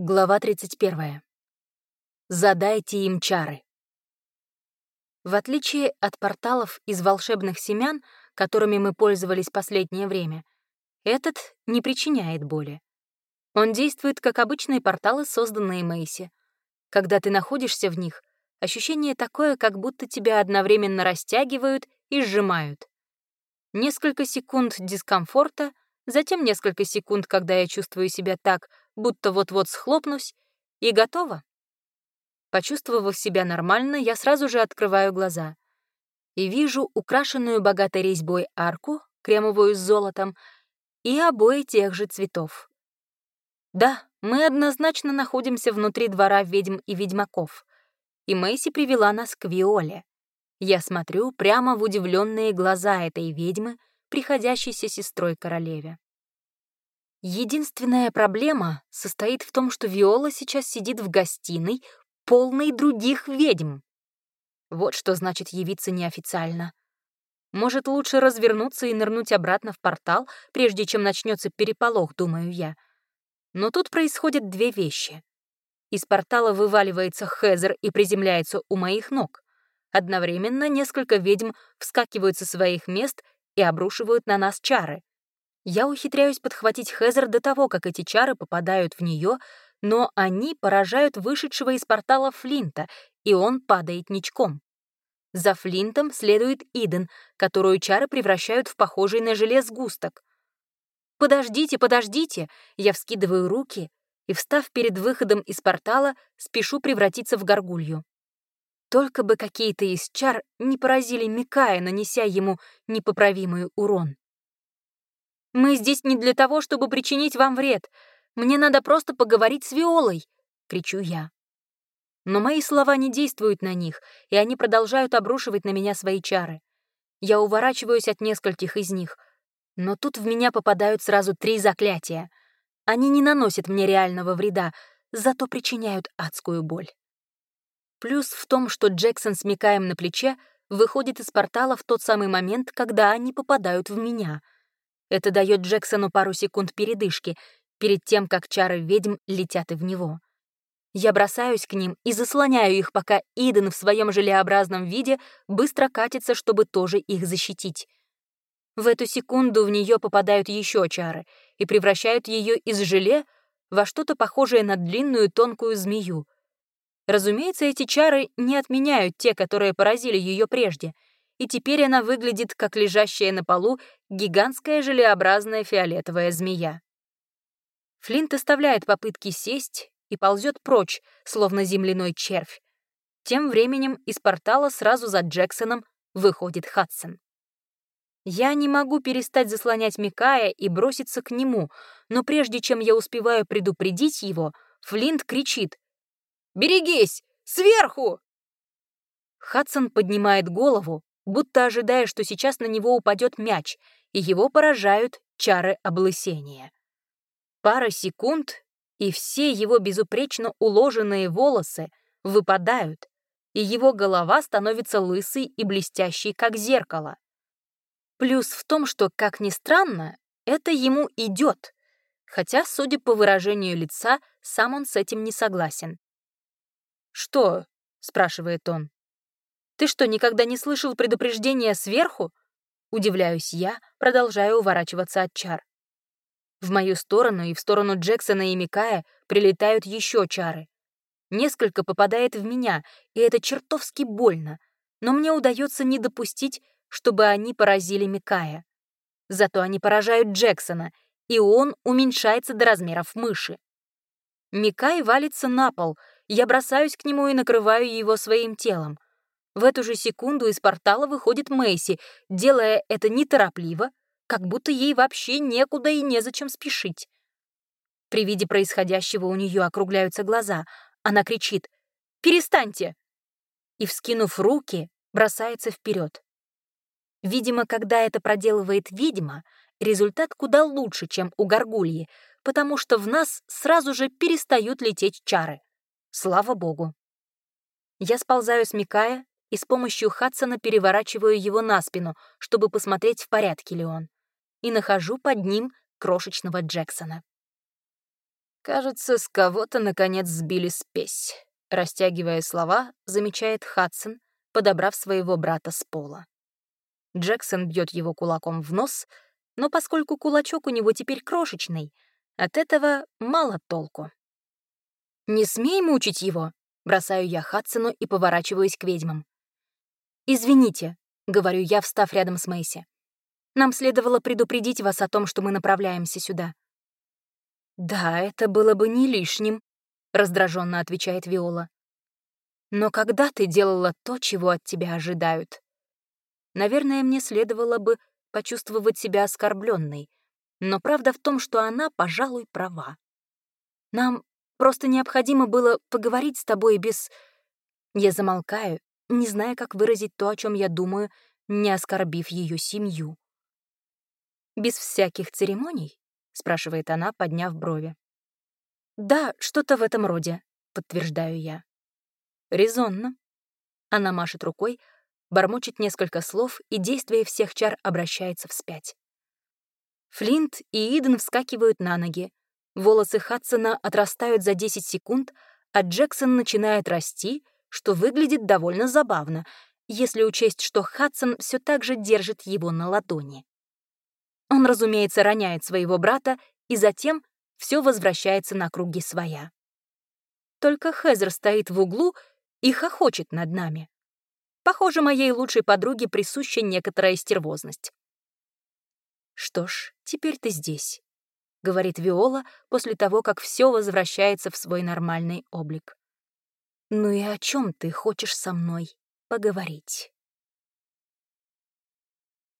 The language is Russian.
Глава 31. Задайте им чары. В отличие от порталов из волшебных семян, которыми мы пользовались последнее время, этот не причиняет боли. Он действует как обычные порталы, созданные Мэйси. Когда ты находишься в них, ощущение такое, как будто тебя одновременно растягивают и сжимают. Несколько секунд дискомфорта, затем несколько секунд, когда я чувствую себя так, будто вот-вот схлопнусь, и готово. Почувствовав себя нормально, я сразу же открываю глаза и вижу украшенную богатой резьбой арку, кремовую с золотом, и обои тех же цветов. Да, мы однозначно находимся внутри двора ведьм и ведьмаков, и Мэйси привела нас к Виоле. Я смотрю прямо в удивленные глаза этой ведьмы, приходящейся сестрой королеве. Единственная проблема состоит в том, что Виола сейчас сидит в гостиной, полной других ведьм. Вот что значит явиться неофициально. Может, лучше развернуться и нырнуть обратно в портал, прежде чем начнется переполох, думаю я. Но тут происходят две вещи. Из портала вываливается Хезер и приземляется у моих ног. Одновременно несколько ведьм вскакивают со своих мест и обрушивают на нас чары. Я ухитряюсь подхватить Хезер до того, как эти чары попадают в нее, но они поражают вышедшего из портала Флинта, и он падает ничком. За Флинтом следует Иден, которую чары превращают в похожий на желе сгусток. «Подождите, подождите!» Я вскидываю руки и, встав перед выходом из портала, спешу превратиться в горгулью. Только бы какие-то из чар не поразили Микая, нанеся ему непоправимый урон. Мы здесь не для того, чтобы причинить вам вред. Мне надо просто поговорить с Виолой!» — кричу я. Но мои слова не действуют на них, и они продолжают обрушивать на меня свои чары. Я уворачиваюсь от нескольких из них. Но тут в меня попадают сразу три заклятия. Они не наносят мне реального вреда, зато причиняют адскую боль. Плюс в том, что Джексон с Микаем на плече выходит из портала в тот самый момент, когда они попадают в меня — это дает Джексону пару секунд передышки перед тем, как чары ведьм летят и в него. Я бросаюсь к ним и заслоняю их, пока Иден в своем желеобразном виде быстро катится, чтобы тоже их защитить. В эту секунду в нее попадают еще чары и превращают ее из желе во что-то похожее на длинную тонкую змею. Разумеется, эти чары не отменяют те, которые поразили ее прежде — и теперь она выглядит как лежащая на полу гигантская желеобразная фиолетовая змея. Флинт оставляет попытки сесть и ползет прочь, словно земляной червь. Тем временем из портала сразу за Джексоном выходит Хадсон. Я не могу перестать заслонять Микая и броситься к нему, но прежде чем я успеваю предупредить его, Флинт кричит «Берегись! Сверху!» Хадсон поднимает голову, будто ожидая, что сейчас на него упадет мяч, и его поражают чары облысения. Пара секунд, и все его безупречно уложенные волосы выпадают, и его голова становится лысой и блестящей, как зеркало. Плюс в том, что, как ни странно, это ему идет, хотя, судя по выражению лица, сам он с этим не согласен. «Что?» — спрашивает он. Ты что, никогда не слышал предупреждения сверху?» Удивляюсь я, продолжая уворачиваться от чар. В мою сторону и в сторону Джексона и Микая прилетают еще чары. Несколько попадает в меня, и это чертовски больно, но мне удается не допустить, чтобы они поразили Микая. Зато они поражают Джексона, и он уменьшается до размеров мыши. Микай валится на пол, я бросаюсь к нему и накрываю его своим телом. В эту же секунду из портала выходит Мэйси, делая это неторопливо, как будто ей вообще некуда и незачем спешить. При виде происходящего у нее округляются глаза. Она кричит «Перестаньте!» и, вскинув руки, бросается вперед. Видимо, когда это проделывает ведьма, результат куда лучше, чем у горгульи, потому что в нас сразу же перестают лететь чары. Слава богу. Я сползаю с Микая и с помощью Хадсона переворачиваю его на спину, чтобы посмотреть, в порядке ли он. И нахожу под ним крошечного Джексона. Кажется, с кого-то, наконец, сбили спесь. Растягивая слова, замечает Хадсон, подобрав своего брата с пола. Джексон бьет его кулаком в нос, но поскольку кулачок у него теперь крошечный, от этого мало толку. «Не смей мучить его!» — бросаю я Хадсону и поворачиваюсь к ведьмам. «Извините», — говорю я, встав рядом с Мэйси. «Нам следовало предупредить вас о том, что мы направляемся сюда». «Да, это было бы не лишним», — раздраженно отвечает Виола. «Но когда ты делала то, чего от тебя ожидают?» Наверное, мне следовало бы почувствовать себя оскорбленной, но правда в том, что она, пожалуй, права. Нам просто необходимо было поговорить с тобой без... Я замолкаю, не зная, как выразить то, о чем я думаю, не оскорбив ее семью. «Без всяких церемоний?» — спрашивает она, подняв брови. «Да, что-то в этом роде», — подтверждаю я. «Резонно». Она машет рукой, бормочет несколько слов, и действие всех чар обращается вспять. Флинт и Иден вскакивают на ноги. Волосы Хадсона отрастают за 10 секунд, а Джексон начинает расти — что выглядит довольно забавно, если учесть, что Хадсон все так же держит его на ладони. Он, разумеется, роняет своего брата, и затем все возвращается на круги своя. Только Хезер стоит в углу и хохочет над нами. Похоже, моей лучшей подруге присуща некоторая стервозность. «Что ж, теперь ты здесь», — говорит Виола после того, как все возвращается в свой нормальный облик. «Ну и о чем ты хочешь со мной поговорить?»